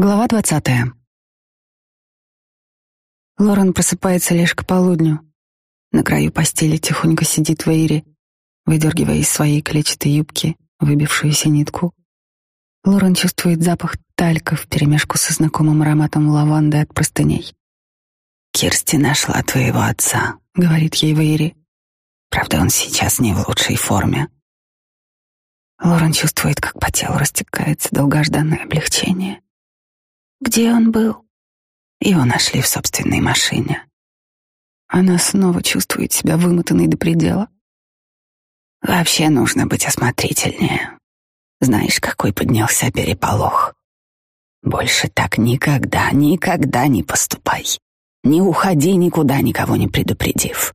Глава 20. Лорен просыпается лишь к полудню. На краю постели тихонько сидит Вейри, выдергивая из своей клетчатой юбки выбившуюся нитку. Лорен чувствует запах талька вперемешку со знакомым ароматом лаванды от простыней. «Кирсти нашла твоего отца», — говорит ей Вейри. «Правда, он сейчас не в лучшей форме». Лорен чувствует, как по телу растекается долгожданное облегчение — где он был? Его нашли в собственной машине. Она снова чувствует себя вымотанной до предела. Вообще нужно быть осмотрительнее. Знаешь, какой поднялся переполох. Больше так никогда, никогда не поступай. Не уходи никуда, никого не предупредив.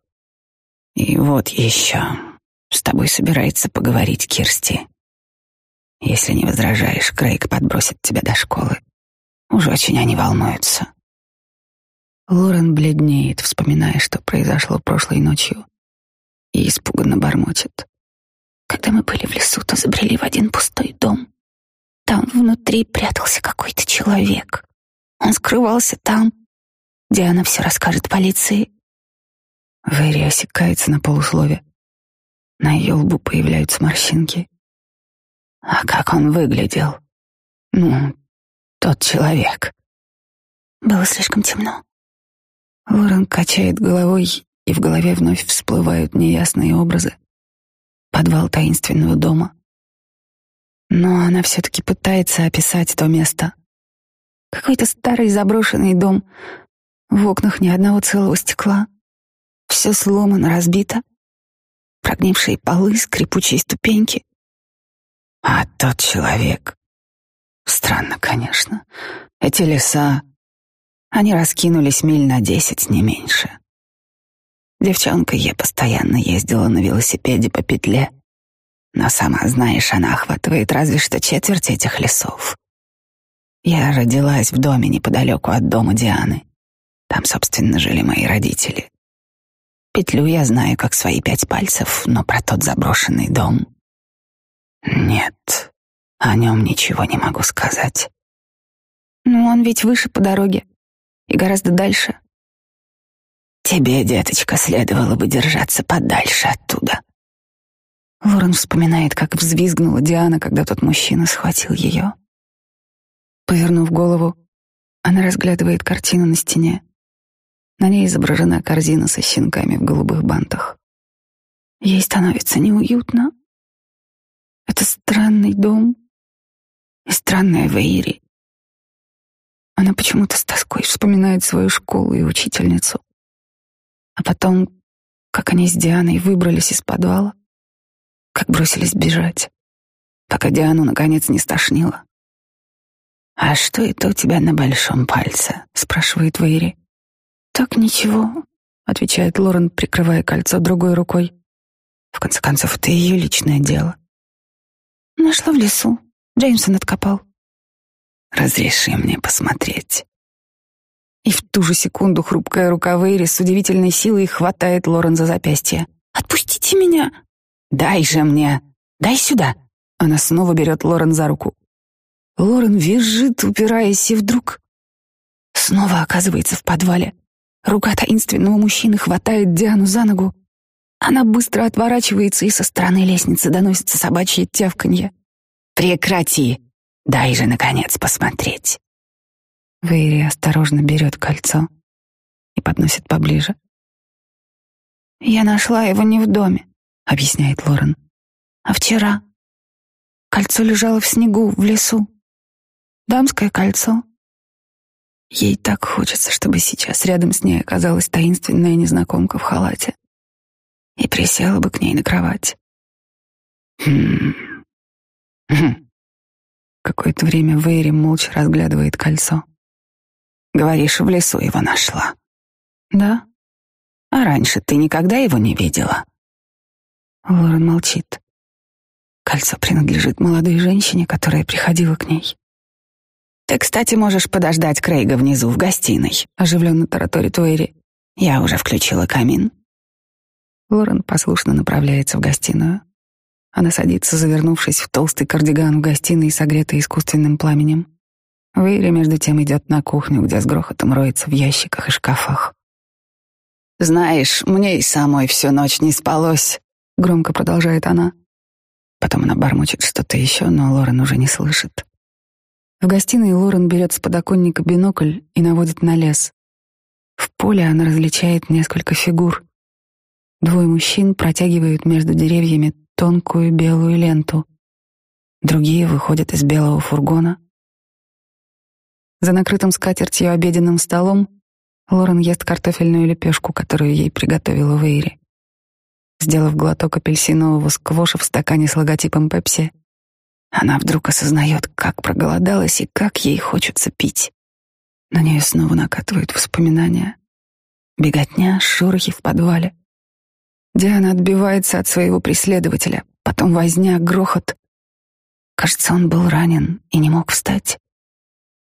И вот еще. С тобой собирается поговорить Кирсти. Если не возражаешь, Крейг подбросит тебя до школы. Уже очень они волнуются. Лорен бледнеет, вспоминая, что произошло прошлой ночью, и испуганно бормочет. Когда мы были в лесу, то забрели в один пустой дом. Там внутри прятался какой-то человек. Он скрывался там, где она все расскажет полиции. Вэри осекается на полуслове. На ее лбу появляются морщинки. А как он выглядел? Ну, тот человек. Было слишком темно. Ворон качает головой, и в голове вновь всплывают неясные образы. Подвал таинственного дома. Но она все-таки пытается описать то место. Какой-то старый заброшенный дом. В окнах ни одного целого стекла. Все сломано, разбито. Прогнившие полы, скрипучие ступеньки. А тот человек, Странно, конечно. Эти леса, они раскинулись миль на десять, не меньше. Девчонка ей постоянно ездила на велосипеде по петле, но сама, знаешь, она охватывает разве что четверть этих лесов. Я родилась в доме неподалеку от дома Дианы. Там, собственно, жили мои родители. Петлю я знаю как свои пять пальцев, но про тот заброшенный дом... Нет, а о нем ничего не могу сказать. Но он ведь выше по дороге и гораздо дальше. Тебе, деточка, следовало бы держаться подальше оттуда. Ворон вспоминает, как взвизгнула Диана, когда тот мужчина схватил ее. Повернув голову, она разглядывает картину на стене. На ней изображена корзина со щенками в голубых бантах. Ей становится неуютно. Это странный дом, странное в Эйре. Она почему-то с тоской вспоминает свою школу и учительницу. А потом, как они с Дианой выбрались из подвала, как бросились бежать, пока Диану наконец не стошнило. «А что это у тебя на большом пальце?» — спрашивает Вейри. «Так ничего», — отвечает Лорен, прикрывая кольцо другой рукой. «В конце концов, это ее личное дело». «Нашла в лесу», Джеймсон откопал. «Разреши мне посмотреть». И в ту же секунду хрупкая рука Вейри с удивительной силой хватает Лорен за запястье. «Отпустите меня!» «Дай же мне! Дай сюда!» Она снова берет Лорен за руку. Лорен визжит, упираясь, и вдруг снова оказывается в подвале. Рука таинственного мужчины хватает Диану за ногу. Она быстро отворачивается, и со стороны лестницы доносится собачье тявканье. Прекрати! Дай же, наконец, посмотреть!» Вейри осторожно берет кольцо и подносит поближе. «Я нашла его не в доме», — объясняет Лорен, — «а вчера. Кольцо лежало в снегу, в лесу. Дамское кольцо». Ей так хочется, чтобы сейчас рядом с ней оказалась таинственная незнакомка в халате и присела бы к ней на кровать. Хм, Какое-то время Вейри молча разглядывает кольцо. Говоришь, в лесу его нашла. Да? А раньше ты никогда его не видела? Лорен молчит. Кольцо принадлежит молодой женщине, которая приходила к ней. Ты, кстати, можешь подождать Крейга внизу в гостиной, оживленно тараторит Уэри. Я уже включила камин. Лорен послушно направляется в гостиную. Она садится, завернувшись в толстый кардиган в гостиной, согретой искусственным пламенем. Вейра между тем идет на кухню, где с грохотом роется в ящиках и шкафах. «Знаешь, мне и самой всю ночь не спалось», — громко продолжает она. Потом она бормочет что-то еще, но Лорен уже не слышит. В гостиной Лорен берет с подоконника бинокль и наводит на лес. В поле она различает несколько фигур. Двое мужчин протягивают между деревьями тонкую белую ленту. Другие выходят из белого фургона. За накрытым скатертью обеденным столом Лорен ест картофельную лепешку, которую ей приготовила Вейри. Сделав глоток апельсинового сквоша в стакане с логотипом Пепси, она вдруг осознает, как проголодалась и как ей хочется пить. На нее снова накатывают воспоминания. Беготня, шорохи в подвале — Диана отбивается от своего преследователя. Потом возня, грохот. Кажется, он был ранен и не мог встать.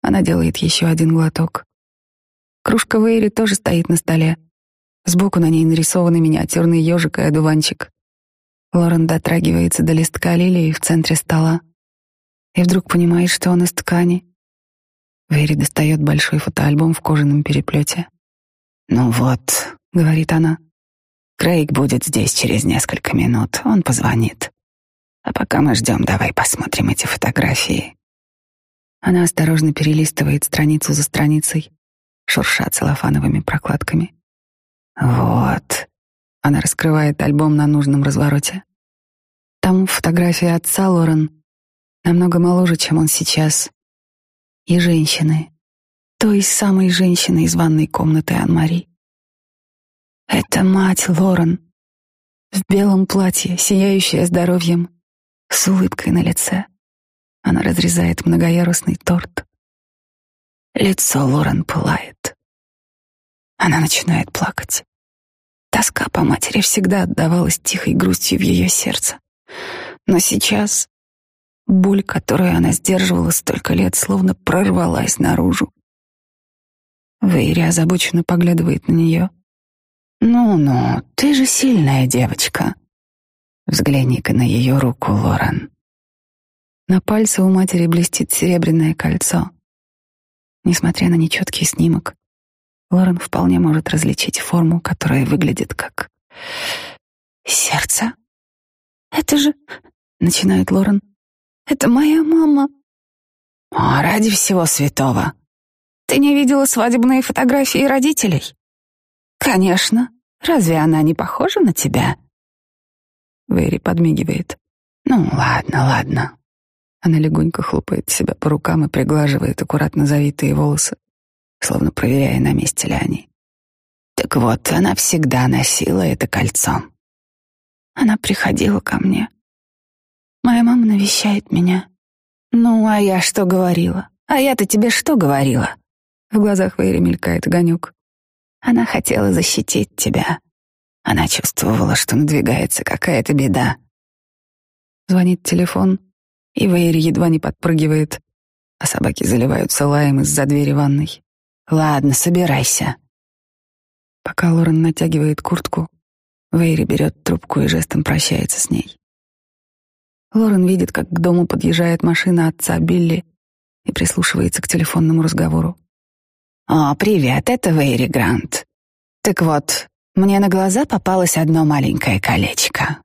Она делает еще один глоток. Кружка Вейри тоже стоит на столе. Сбоку на ней нарисованы миниатюрный ежик и одуванчик. Лорен дотрагивается до листка лилии в центре стола и вдруг понимает, что он из ткани. Вейри достает большой фотоальбом в кожаном переплете. «Ну вот», — говорит она, — Крейг будет здесь через несколько минут. Он позвонит. А пока мы ждем, давай посмотрим эти фотографии. Она осторожно перелистывает страницу за страницей, шурша целлофановыми прокладками. Вот. Она раскрывает альбом на нужном развороте. Там фотография отца Лорен, намного моложе, чем он сейчас. И женщины. Той самой женщины из ванной комнаты Ан-Мари. Это мать Лорен в белом платье, сияющая здоровьем, с улыбкой на лице. Она разрезает многоярусный торт. Лицо Лорен пылает. Она начинает плакать. Тоска по матери всегда отдавалась тихой грустью в ее сердце. Но сейчас боль, которую она сдерживала столько лет, словно прорвалась наружу. Вейри озабоченно поглядывает на нее — «Ну-ну, ты же сильная девочка!» Взгляни-ка на ее руку, Лоран. На пальце у матери блестит серебряное кольцо. Несмотря на нечеткий снимок, Лоран вполне может различить форму, которая выглядит как... «Сердце? Это же...» — начинает Лоран, «Это моя мама!» А ради всего святого! Ты не видела свадебные фотографии родителей?» «Конечно. Разве она не похожа на тебя?» Вэри подмигивает. «Ну, ладно, ладно». Она легонько хлопает себя по рукам и приглаживает аккуратно завитые волосы, словно проверяя, на месте ли они. Так вот, она всегда носила это кольцо. Она приходила ко мне. Моя мама навещает меня. Ну, а я что говорила? А я-то тебе что говорила? В глазах Вэри мелькает огонек. Она хотела защитить тебя. Она чувствовала, что надвигается какая-то беда. Звонит телефон, и Вейри едва не подпрыгивает, а собаки заливаются лаем из-за двери ванной. «Ладно, собирайся». Пока Лорен натягивает куртку, Вейри берет трубку и жестом прощается с ней. Лорен видит, как к дому подъезжает машина отца Билли и прислушивается к телефонному разговору. «О, привет, это Вэри Грант. Так вот, мне на глаза попалось одно маленькое колечко.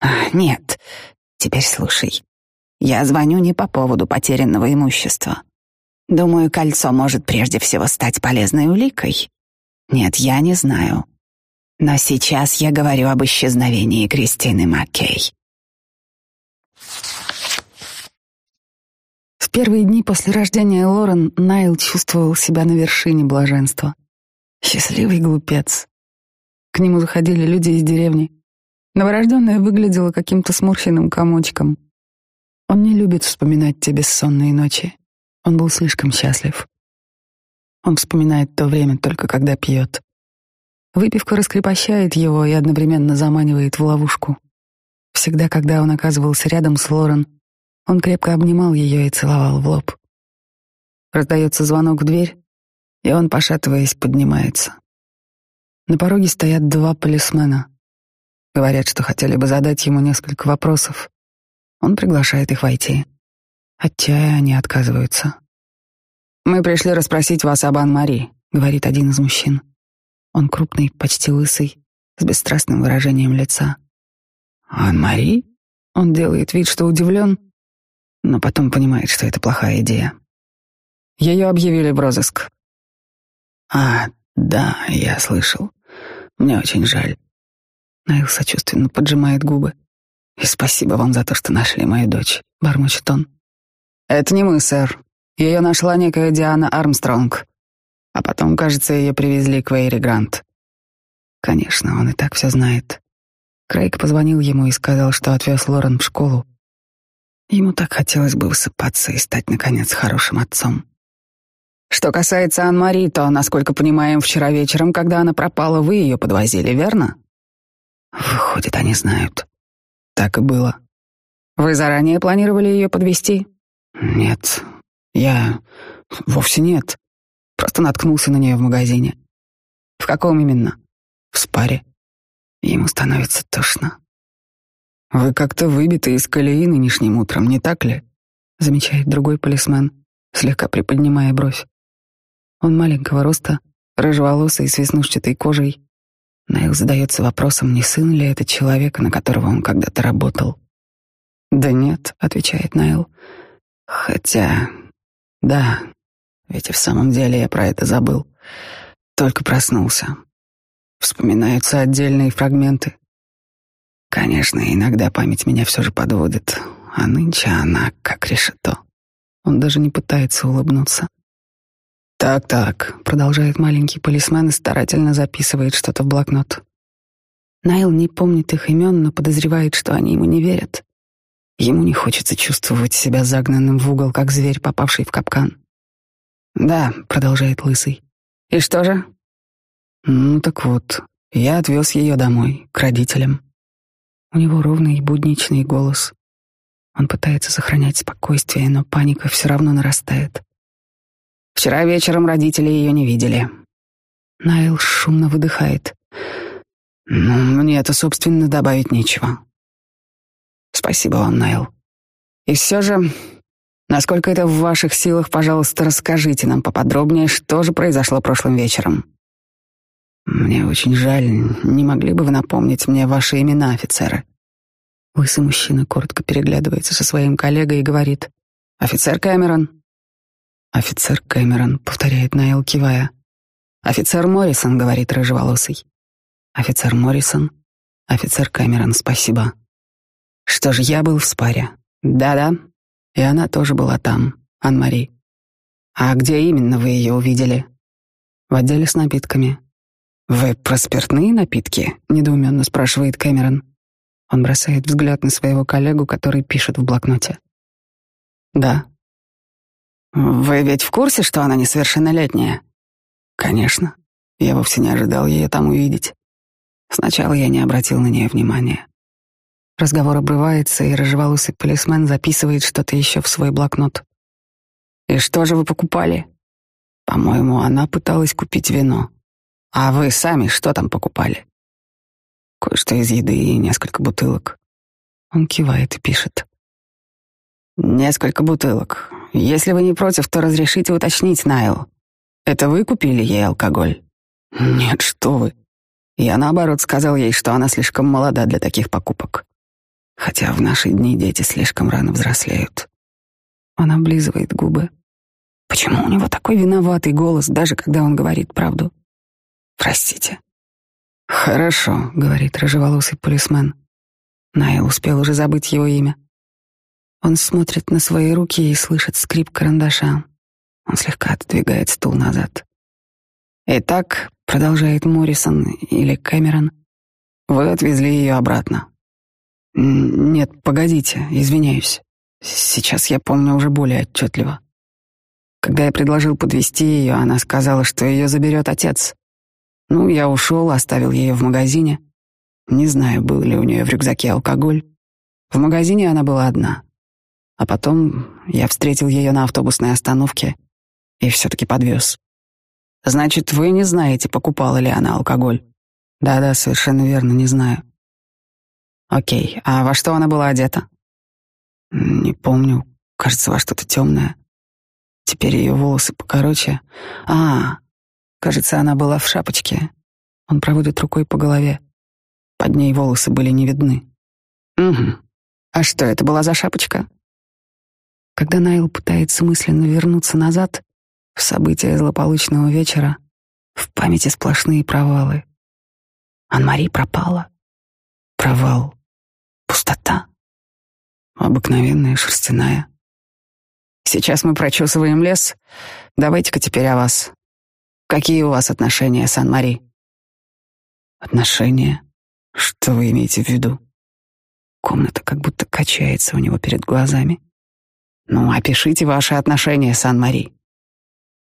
А, нет, теперь слушай. Я звоню не по поводу потерянного имущества. Думаю, кольцо может прежде всего стать полезной уликой. Нет, я не знаю. Но сейчас я говорю об исчезновении Кристины Маккей» первые дни после рождения Лорен Найл чувствовал себя на вершине блаженства. Счастливый глупец. К нему заходили люди из деревни. Новорожденная выглядела каким-то сморщенным комочком. Он не любит вспоминать те бессонные ночи. Он был слишком счастлив. Он вспоминает то время только когда пьет. Выпивка раскрепощает его и одновременно заманивает в ловушку. Всегда, когда он оказывался рядом с Лорен, он крепко обнимал ее и целовал в лоб. Раздается звонок в дверь, и он, пошатываясь, поднимается. На пороге стоят два полисмена. Говорят, что хотели бы задать ему несколько вопросов. Он приглашает их войти. Отчая, они отказываются. «Мы пришли расспросить вас об Ан-Мари», — говорит один из мужчин. Он крупный, почти лысый, с бесстрастным выражением лица. «Ан-Мари?» Он делает вид, что удивлен, но потом понимает, что это плохая идея. Ее объявили в розыск. А, да, я слышал. Мне очень жаль. Найл сочувственно поджимает губы. И спасибо вам за то, что нашли мою дочь, бормочет он. Это не мы, сэр. Ее нашла некая Диана Армстронг. А потом, кажется, ее привезли к Вейри Грант. Конечно, он и так все знает. Крейг позвонил ему и сказал, что отвез Лорен в школу, Ему так хотелось бы высыпаться и стать, наконец, хорошим отцом. «Что касается Ан-Мари, то, насколько понимаем, вчера вечером, когда она пропала, вы ее подвозили, верно?» «Выходит, они знают». «Так и было». «Вы заранее планировали ее подвести? «Нет, я... вовсе нет. Просто наткнулся на нее в магазине». «В каком именно?» «В спаре». Ему становится тошно. Вы как-то выбиты из колеи нынешним утром, не так ли? Замечает другой полисмен, слегка приподнимая бровь. Он маленького роста, рыжеволосый с веснушчатой кожей. Найл задается вопросом, не сын ли это человек, на которого он когда-то работал. «Да нет», — отвечает Найл. «Хотя... да, ведь и в самом деле я про это забыл. Только проснулся. Вспоминаются отдельные фрагменты. Конечно, иногда память меня все же подводит, а нынче она как решето. Он даже не пытается улыбнуться. «Так-так», — продолжает маленький полисмен и старательно записывает что-то в блокнот. Найл не помнит их имен, но подозревает, что они ему не верят. Ему не хочется чувствовать себя загнанным в угол, как зверь, попавший в капкан. «Да», — продолжает Лысый. «И что же?» «Ну так вот, я отвез ее домой, к родителям». У него ровный будничный голос. Он пытается сохранять спокойствие, но паника все равно нарастает. Вчера вечером родители ее не видели. Найл шумно выдыхает. «Ну, мне это, собственно, добавить нечего». «Спасибо вам, Найл. И все же, насколько это в ваших силах, пожалуйста, расскажите нам поподробнее, что же произошло прошлым вечером». «Мне очень жаль. Не могли бы вы напомнить мне ваши имена, офицеры?» Лысый мужчина коротко переглядывается со своим коллегой и говорит «Офицер Кэмерон». «Офицер Кэмерон», — повторяет Найл, кивая. «Офицер Моррисон», — говорит рыжеволосый. «Офицер Моррисон», «Офицер Кэмерон, спасибо». «Что же, я был в спаре?» «Да-да». И она тоже была там, Ан-Мари. «А где именно вы ее увидели?» «В отделе с напитками», «Вы про спиртные напитки?» — недоуменно спрашивает Кэмерон. Он бросает взгляд на своего коллегу, который пишет в блокноте. «Да». «Вы ведь в курсе, что она несовершеннолетняя?» «Конечно. Я вовсе не ожидал ее там увидеть. Сначала я не обратил на нее внимания». Разговор обрывается, и рыжеволосый полисмен записывает что-то еще в свой блокнот. «И что же вы покупали?» «По-моему, она пыталась купить вино». «А вы сами что там покупали?» «Кое-что из еды и несколько бутылок». Он кивает и пишет. «Несколько бутылок. Если вы не против, то разрешите уточнить, Найл. Это вы купили ей алкоголь?» «Нет, что вы». Я, наоборот, сказал ей, что она слишком молода для таких покупок. Хотя в наши дни дети слишком рано взрослеют. Он облизывает губы. Почему у него такой виноватый голос, даже когда он говорит правду? Простите. Хорошо, говорит рыжеволосый полисмен. Ная успел уже забыть его имя. Он смотрит на свои руки и слышит скрип карандаша. Он слегка отодвигает стул назад. Итак, продолжает Моррисон или Кэмерон, вы отвезли ее обратно. Нет, погодите, извиняюсь. Сейчас я помню уже более отчетливо. Когда я предложил подвести ее, она сказала, что ее заберет отец. Ну, я ушел, оставил ее в магазине. Не знаю, был ли у нее в рюкзаке алкоголь. В магазине она была одна. А потом я встретил ее на автобусной остановке и все-таки подвез. Значит, вы не знаете, покупала ли она алкоголь? Да-да, совершенно верно, не знаю. Окей, а во что она была одета? Не помню, кажется, во что-то темное. Теперь ее волосы покороче. А, Кажется, она была в шапочке. Он проводит рукой по голове. Под ней волосы были не видны. Угу. А что это была за шапочка? Когда Найл пытается мысленно вернуться назад, в события злополучного вечера, в памяти сплошные провалы. Анмари пропала. Провал. Пустота. Обыкновенная шерстяная. Сейчас мы прочесываем лес. Давайте-ка теперь о вас. Какие у вас отношения, Сан-Мари? Отношения? Что вы имеете в виду? Комната как будто качается у него перед глазами. Ну, опишите ваши отношения, Сан-Мари.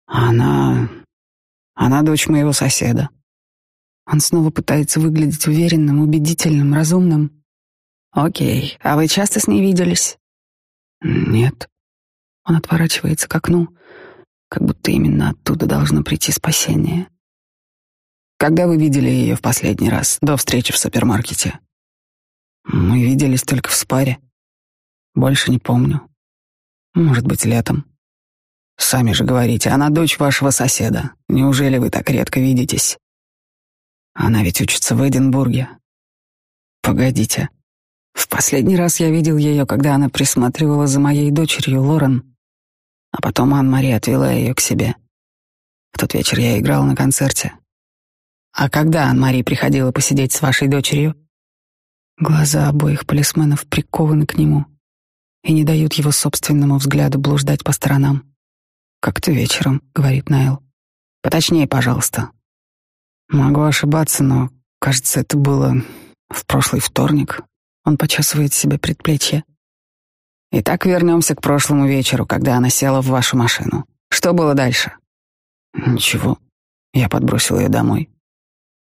Она... Она дочь моего соседа. Он снова пытается выглядеть уверенным, убедительным, разумным. Окей, а вы часто с ней виделись? Нет. Он отворачивается к окну как будто именно оттуда должно прийти спасение. Когда вы видели ее в последний раз, до встречи в супермаркете? Мы виделись только в спаре. Больше не помню. Может быть, летом. Сами же говорите, она дочь вашего соседа. Неужели вы так редко видитесь? Она ведь учится в Эдинбурге. Погодите. В последний раз я видел ее, когда она присматривала за моей дочерью Лорен. А потом Анна-Мария отвела ее к себе. В тот вечер я играл на концерте. А когда Анна-Мария приходила посидеть с вашей дочерью? Глаза обоих полисменов прикованы к нему и не дают его собственному взгляду блуждать по сторонам. «Как-то вечером», — говорит Найл. «Поточнее, пожалуйста». Могу ошибаться, но, кажется, это было в прошлый вторник. Он почесывает себе предплечье. Итак, вернемся к прошлому вечеру, когда она села в вашу машину. Что было дальше? Ничего. Я подбросил ее домой.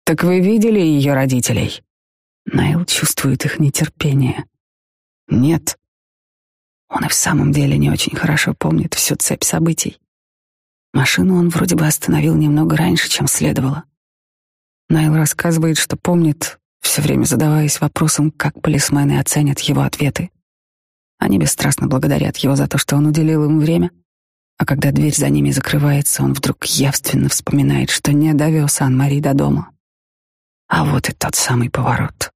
Так вы видели ее родителей? Найл чувствует их нетерпение. Нет. Он и в самом деле не очень хорошо помнит всю цепь событий. Машину он вроде бы остановил немного раньше, чем следовало. Найл рассказывает, что помнит, все время задаваясь вопросом, как полисмены оценят его ответы. Они бесстрастно благодарят его за то, что он уделил им время. А когда дверь за ними закрывается, он вдруг явственно вспоминает, что не довез Ан-Мари до дома. А вот и тот самый поворот.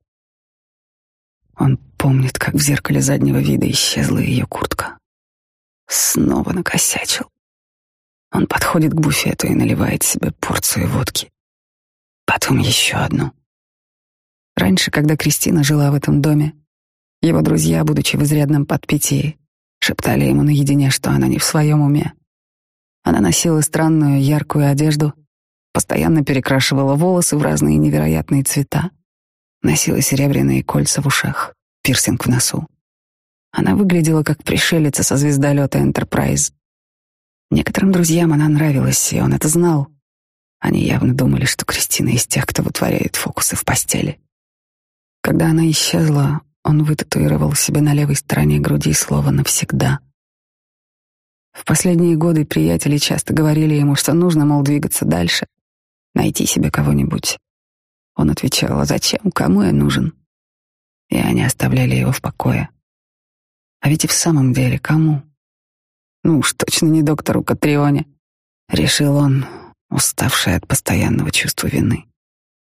Он помнит, как в зеркале заднего вида исчезла ее куртка. Снова накосячил. Он подходит к буфету и наливает себе порцию водки. Потом еще одну. Раньше, когда Кристина жила в этом доме, его друзья, будучи в изрядном подпитии, шептали ему наедине, что она не в своем уме. Она носила странную яркую одежду, постоянно перекрашивала волосы в разные невероятные цвета, носила серебряные кольца в ушах, пирсинг в носу. Она выглядела как пришелица со звездолета Enterprise. Некоторым друзьям она нравилась, и он это знал. Они явно думали, что Кристина из тех, кто вытворяет фокусы в постели. Когда она исчезла, он вытатуировал себе на левой стороне груди слово «навсегда». В последние годы приятели часто говорили ему, что нужно, мол, двигаться дальше, найти себе кого-нибудь. Он отвечал, а зачем, кому я нужен? И они оставляли его в покое. А ведь и в самом деле кому? Ну уж точно не доктору Катрионе, решил он, уставший от постоянного чувства вины.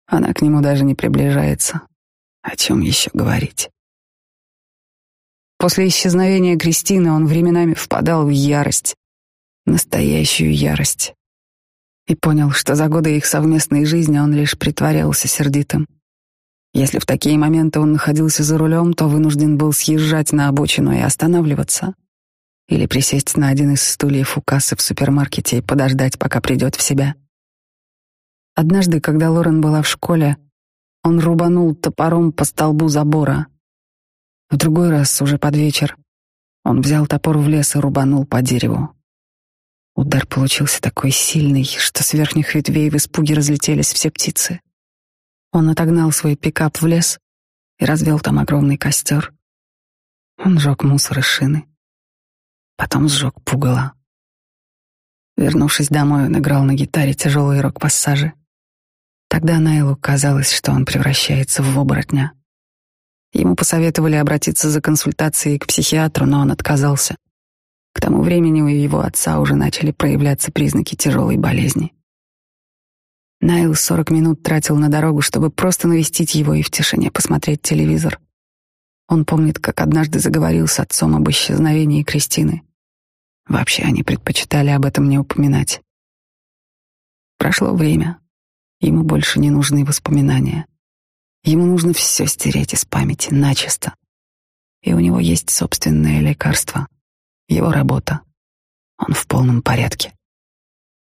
Она к нему даже не приближается. О чем еще говорить? После исчезновения Кристины он временами впадал в ярость, настоящую ярость. И понял, что за годы их совместной жизни он лишь притворялся сердитым. Если в такие моменты он находился за рулем, то вынужден был съезжать на обочину и останавливаться. Или присесть на один из стульев у кассы в супермаркете и подождать, пока придет в себя. Однажды, когда Лорен была в школе, он рубанул топором по столбу забора — в другой раз, уже под вечер, он взял топор в лес и рубанул по дереву. Удар получился такой сильный, что с верхних ветвей в испуге разлетелись все птицы. Он отогнал свой пикап в лес и развел там огромный костер. Он сжег мусор и шины. Потом сжег пугало. Вернувшись домой, он играл на гитаре тяжелый рок-пассажи. Тогда Найлу казалось, что он превращается в оборотня. Ему посоветовали обратиться за консультацией к психиатру, но он отказался. К тому времени у его отца уже начали проявляться признаки тяжелой болезни. Найл 40 минут тратил на дорогу, чтобы просто навестить его и в тишине посмотреть телевизор. Он помнит, как однажды заговорил с отцом об исчезновении Кристины. Вообще они предпочитали об этом не упоминать. Прошло время. Ему больше не нужны воспоминания. Ему нужно все стереть из памяти начисто. И у него есть собственное лекарство, его работа. Он в полном порядке.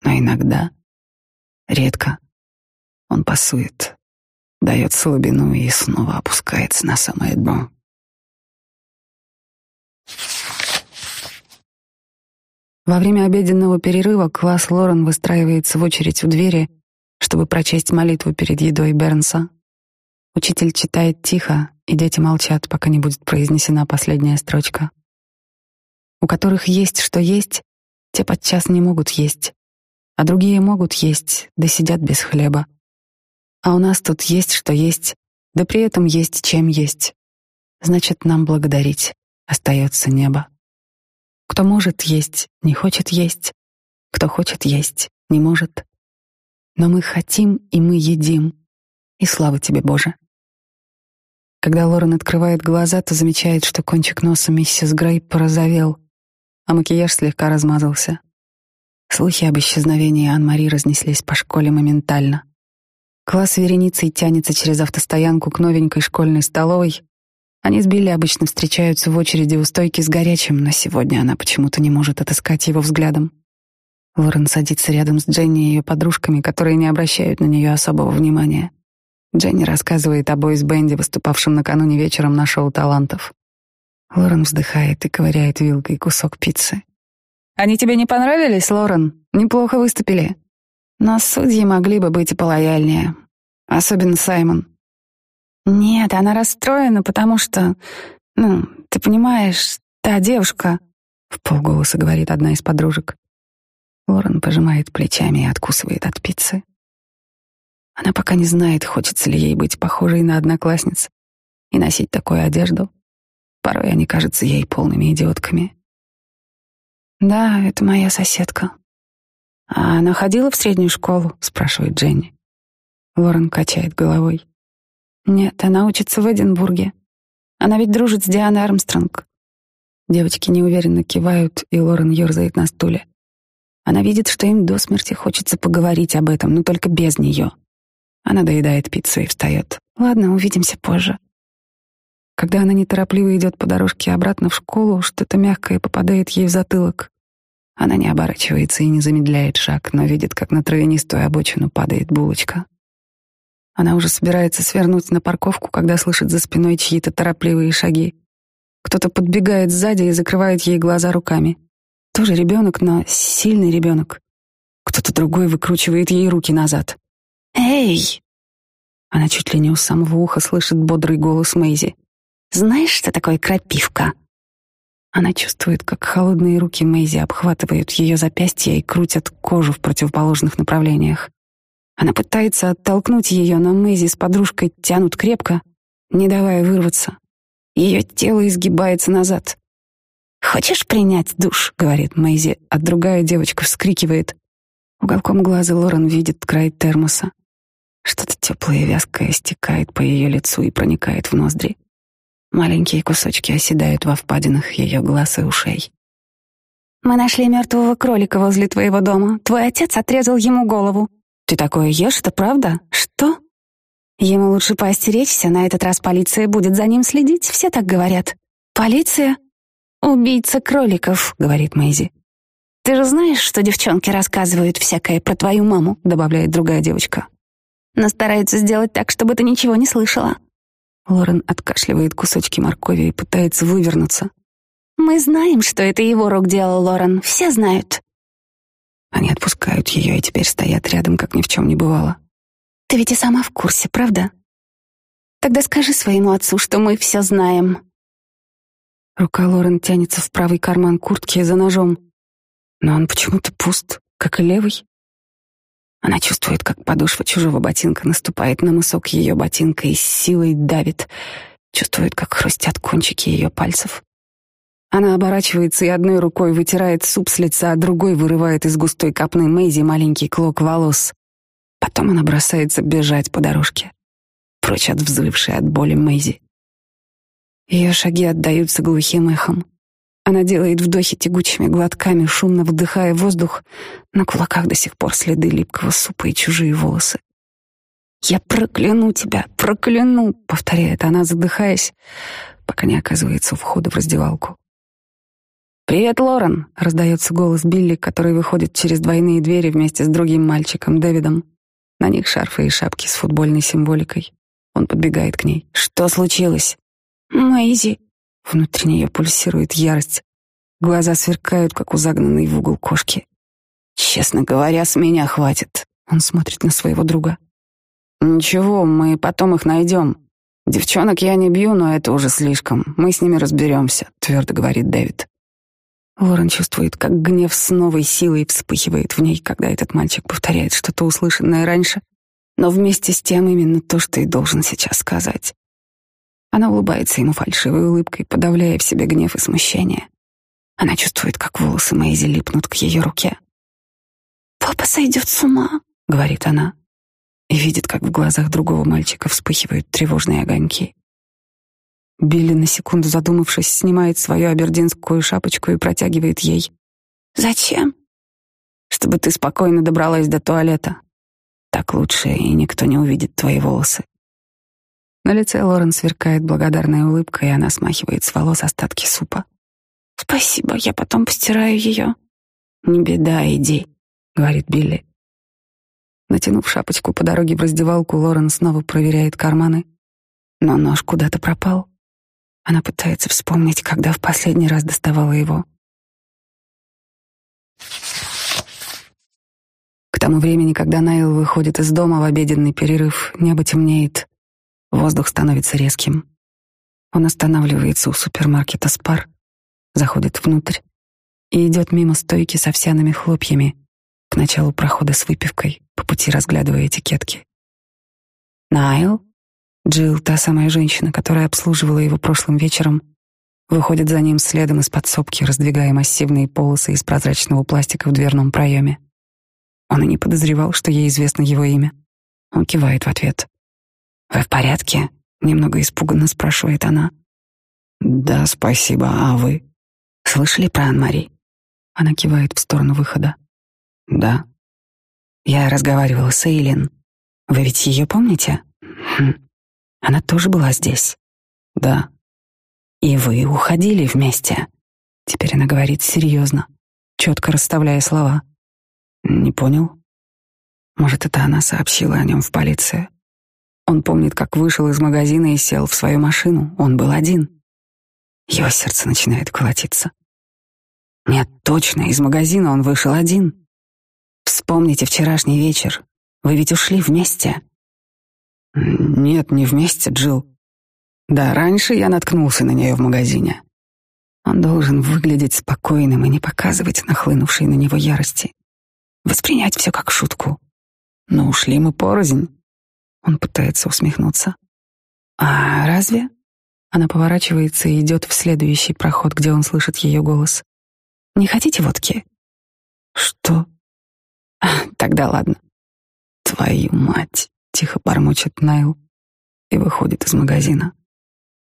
Но иногда, редко, он пасует, дает слабину и снова опускается на самое дно. Во время обеденного перерыва класс Лорен выстраивается в очередь у двери, чтобы прочесть молитву перед едой Бернса, Учитель читает тихо, и дети молчат, пока не будет произнесена последняя строчка. У которых есть что есть, те подчас не могут есть, а другие могут есть, да сидят без хлеба. А у нас тут есть что есть, да при этом есть чем есть. Значит, нам благодарить остается небо. Кто может есть, не хочет есть. Кто хочет есть, не может. Но мы хотим, и мы едим. И слава тебе, Боже! Когда Лорен открывает глаза, то замечает, что кончик носа миссис Грей порозовел, а макияж слегка размазался. Слухи об исчезновении Ан-Мари разнеслись по школе моментально. Класс вереницей тянется через автостоянку к новенькой школьной столовой. Они с Билли обычно встречаются в очереди у стойки с горячим, но сегодня она почему-то не может отыскать его взглядом. Лорен садится рядом с Дженни и ее подружками, которые не обращают на нее особого внимания. Дженни рассказывает о бойс-бенде, выступавшем накануне вечером на шоу талантов. Лорен вздыхает и ковыряет вилкой кусок пиццы. «Они тебе не понравились, Лорен? Неплохо выступили. Но судьи могли бы быть и полояльнее. Особенно Саймон». «Нет, она расстроена, потому что... Ну, ты понимаешь, та девушка...» В полголоса говорит одна из подружек. Лорен пожимает плечами и откусывает от пиццы. Она пока не знает, хочется ли ей быть похожей на одноклассниц и носить такую одежду. Порой они кажутся ей полными идиотками. «Да, это моя соседка». «А она ходила в среднюю школу?» — спрашивает Дженни. Лорен качает головой. «Нет, она учится в Эдинбурге. Она ведь дружит с Дианой Армстронг». Девочки неуверенно кивают, и Лорен ерзает на стуле. Она видит, что им до смерти хочется поговорить об этом, но только без нее. Она доедает пиццу и встает. «Ладно, увидимся позже». Когда она неторопливо идет по дорожке обратно в школу, что-то мягкое попадает ей в затылок. Она не оборачивается и не замедляет шаг, но видит, как на травянистую обочину падает булочка. Она уже собирается свернуть на парковку, когда слышит за спиной чьи-то торопливые шаги. Кто-то подбегает сзади и закрывает ей глаза руками. Тоже ребенок, но сильный ребенок. Кто-то другой выкручивает ей руки назад. Эй!» Она чуть ли не у самого уха слышит бодрый голос Мэйзи. «Знаешь, что такое крапивка?» Она чувствует, как холодные руки Мэйзи обхватывают ее запястья и крутят кожу в противоположных направлениях. Она пытается оттолкнуть ее, но Мэйзи с подружкой тянут крепко, не давая вырваться. Ее тело изгибается назад. «Хочешь принять душ?» — говорит Мэйзи, а другая девочка вскрикивает. Уголком глаза Лорен видит край термоса. Что-то теплое и вязкое стекает по ее лицу и проникает в ноздри. Маленькие кусочки оседают во впадинах ее глаз и ушей. «Мы нашли мертвого кролика возле твоего дома. Твой отец отрезал ему голову». «Ты такое ешь, это правда? Что?» «Ему лучше поостеречься, на этот раз полиция будет за ним следить, все так говорят». «Полиция?» «Убийца кроликов», — говорит Мэйзи. «Ты же знаешь, что девчонки рассказывают всякое про твою маму», — добавляет другая девочка но старается сделать так, чтобы ты ничего не слышала». Лорен откашливает кусочки моркови и пытается вывернуться. «Мы знаем, что это его рук дело, Лорен. Все знают». Они отпускают ее и теперь стоят рядом, как ни в чем не бывало. «Ты ведь и сама в курсе, правда? Тогда скажи своему отцу, что мы все знаем». Рука Лорен тянется в правый карман куртки за ножом, но он почему-то пуст, как и левый. Она чувствует, как подошва чужого ботинка наступает на мысок ее ботинка и с силой давит. Чувствует, как хрустят кончики ее пальцев. Она оборачивается и одной рукой вытирает суп с лица, а другой вырывает из густой капной Мэйзи маленький клок волос. Потом она бросается бежать по дорожке, прочь от взрывшей от боли Мэйзи. Ее шаги отдаются глухим эхом. Она делает вдохи тягучими глотками, шумно вдыхая воздух. На кулаках до сих пор следы липкого супа и чужие волосы. «Я прокляну тебя, прокляну!» — повторяет она, задыхаясь, пока не оказывается у входа в раздевалку. «Привет, Лорен!» — раздается голос Билли, который выходит через двойные двери вместе с другим мальчиком Дэвидом. На них шарфы и шапки с футбольной символикой. Он подбегает к ней. «Что случилось?» «Мэйзи», Внутри нее пульсирует ярость. Глаза сверкают, как у загнанной в угол кошки. «Честно говоря, с меня хватит». Он смотрит на своего друга. «Ничего, мы потом их найдем. Девчонок я не бью, но это уже слишком. Мы с ними разберемся», — твердо говорит Дэвид. Лорен чувствует, как гнев с новой силой вспыхивает в ней, когда этот мальчик повторяет что-то услышанное раньше, но вместе с тем именно то, что и должен сейчас сказать. Она улыбается ему фальшивой улыбкой, подавляя в себе гнев и смущение. Она чувствует, как волосы Мэйзи липнут к ее руке. «Папа сойдет с ума», — говорит она, и видит, как в глазах другого мальчика вспыхивают тревожные огоньки. Билли, на секунду задумавшись, снимает свою абердинскую шапочку и протягивает ей. «Зачем?» «Чтобы ты спокойно добралась до туалета. Так лучше, и никто не увидит твои волосы». На лице Лорен сверкает благодарная улыбка, и она смахивает с волос остатки супа. «Спасибо, я потом постираю ее». «Не беда, иди», — говорит Билли. Натянув шапочку по дороге в раздевалку, Лорен снова проверяет карманы. Но нож куда-то пропал. Она пытается вспомнить, когда в последний раз доставала его. К тому времени, когда Найл выходит из дома в обеденный перерыв, небо темнеет. Воздух становится резким. Он останавливается у супермаркета «Спар», заходит внутрь и идет мимо стойки с овсяными хлопьями к началу прохода с выпивкой, по пути разглядывая этикетки. Найл, Джилл, та самая женщина, которая обслуживала его прошлым вечером, выходит за ним следом из подсобки, раздвигая массивные полосы из прозрачного пластика в дверном проеме. Он и не подозревал, что ей известно его имя. Он кивает в ответ. «Вы в порядке?» — немного испуганно спрашивает она. «Да, спасибо. А вы?» «Слышали про Анмари?» Она кивает в сторону выхода. «Да». «Я разговаривала с Эйлин. Вы ведь ее помните?» хм. «Она тоже была здесь?» «Да». «И вы уходили вместе?» Теперь она говорит серьезно, четко расставляя слова. «Не понял?» Может, это она сообщила о нем в полицию. Он помнит, как вышел из магазина и сел в свою машину. Он был один. Его сердце начинает колотиться. Нет, точно, из магазина он вышел один. Вспомните вчерашний вечер. Вы ведь ушли вместе. Нет, не вместе, Джил. Да, раньше я наткнулся на нее в магазине. Он должен выглядеть спокойным и не показывать нахлынувшей на него ярости. Воспринять все как шутку. Но ушли мы порознь. Он пытается усмехнуться. «А разве?» Она поворачивается и идет в следующий проход, где он слышит ее голос. «Не хотите водки?» «Что?» а, «Тогда ладно». «Твою мать!» — тихо бормочет Найл и выходит из магазина.